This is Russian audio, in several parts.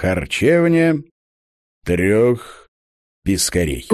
харчевне трех пескарей.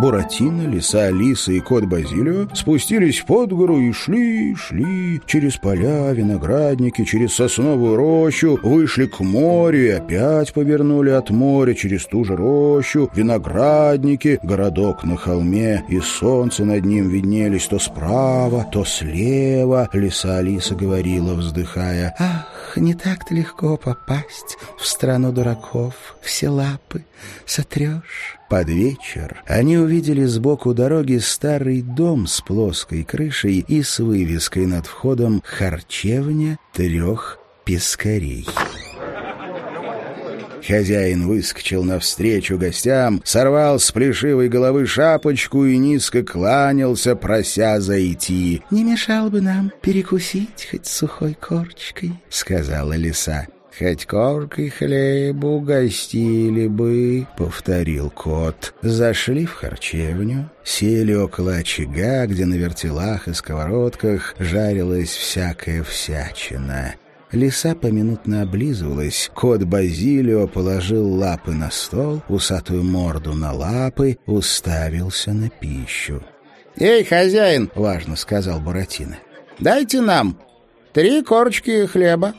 Буратино, лиса Алиса и кот Базилио спустились под гору и шли, шли через поля, виноградники, через сосновую рощу, вышли к морю и опять повернули от моря через ту же рощу, виноградники, городок на холме, и солнце над ним виднелись то справа, то слева. Лиса Алиса говорила, вздыхая, «Ах, не так-то легко попасть в страну дураков, все лапы сотрешь». Под вечер они увидели сбоку дороги старый дом с плоской крышей и с вывеской над входом «Харчевня трех пескарей». Хозяин выскочил навстречу гостям, сорвал с плешивой головы шапочку и низко кланялся, прося зайти. «Не мешал бы нам перекусить хоть сухой корочкой», — сказала лиса. «Хоть коркой хлеба угостили бы», — повторил кот. Зашли в харчевню, сели около очага, где на вертелах и сковородках жарилась всякая всячина. Лиса поминутно облизывалась, кот Базилио положил лапы на стол, усатую морду на лапы, уставился на пищу. «Эй, хозяин!» — важно сказал Буратино. «Дайте нам три корочки хлеба».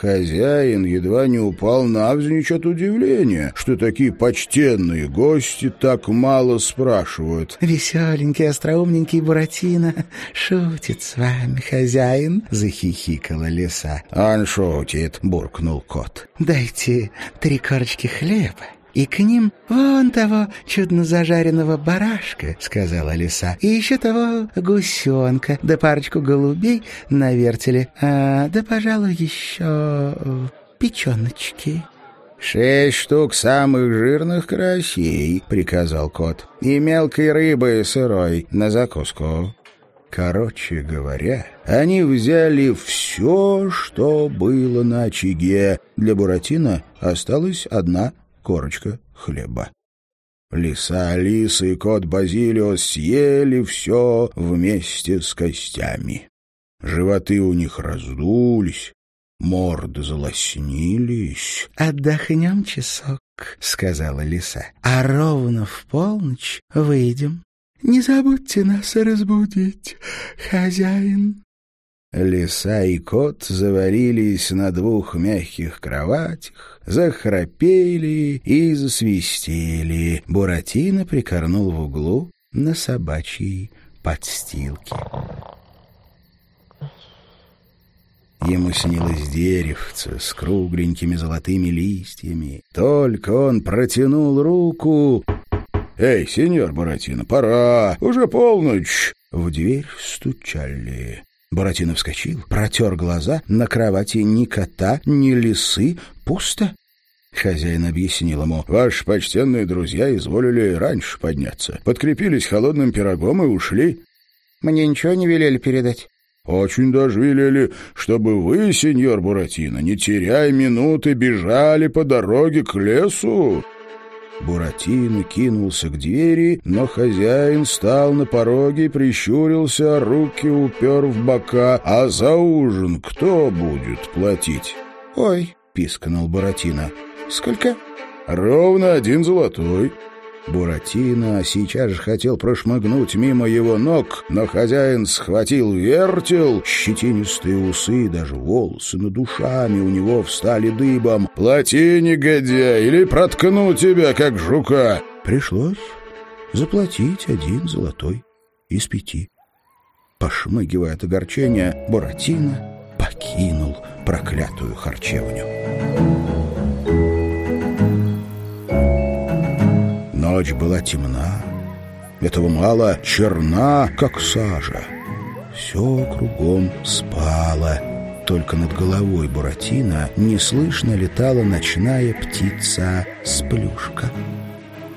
Хозяин едва не упал навзничь от удивления, что такие почтенные гости так мало спрашивают. «Веселенький, остроумненький Буратино шутит с вами, хозяин», — захихикала лиса. «Он шутит», — буркнул кот. «Дайте три корочки хлеба и к ним вон того чудно зажаренного барашка, — сказала лиса, — и еще того гусенка, да парочку голубей на вертеле, а, да, пожалуй, еще печеночки. — Шесть штук самых жирных карасей, — приказал кот, — и мелкой рыбы сырой на закуску. Короче говоря, они взяли все, что было на очаге. Для Буратино осталась одна корочка хлеба. Лиса Алиса и кот Базилио съели все вместе с костями. Животы у них раздулись, морды залоснились. — Отдохнем часок, — сказала лиса, — а ровно в полночь выйдем. Не забудьте нас разбудить, хозяин. Лиса и кот заварились на двух мягких кроватях, захрапели и засвистели. Буратино прикорнул в углу на собачьей подстилке. Ему снилось деревце с кругленькими золотыми листьями. Только он протянул руку... «Эй, сеньор Буратино, пора! Уже полночь!» В дверь стучали. Буратино вскочил, протер глаза. На кровати ни кота, ни лисы. Пусто. Хозяин объяснил ему. «Ваши почтенные друзья изволили раньше подняться. Подкрепились холодным пирогом и ушли». «Мне ничего не велели передать?» «Очень даже велели, чтобы вы, сеньор Буратино, не теряя минуты, бежали по дороге к лесу». Буратино кинулся к двери, но хозяин стал на пороге прищурился, руки упер в бока. «А за ужин кто будет платить?» «Ой», — пискнул Буратино, — «сколько?» «Ровно один золотой». Буратино сейчас же хотел прошмыгнуть мимо его ног, но хозяин схватил вертел, щетинистые усы, даже волосы над душами у него встали дыбом. «Плати, негодяй, или проткну тебя, как жука!» Пришлось заплатить один золотой из пяти. Пошмыгивая от огорчения, Буратино покинул проклятую харчевню. Ночь была темна, этого мало, черна, как сажа. Все кругом спало, только над головой Буратино неслышно летала ночная птица Сплюшка.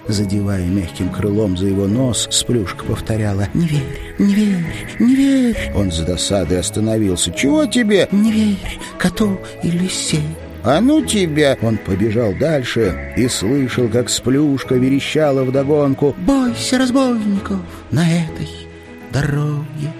Задевая мягким крылом за его нос, Сплюшка повторяла «Не верь, не верь, не верь!» Он с досадой остановился. «Чего тебе?» «Не верь коту и лисе!» «А ну тебя!» Он побежал дальше и слышал, как сплюшка верещала вдогонку. «Бойся разбойников на этой дороге!»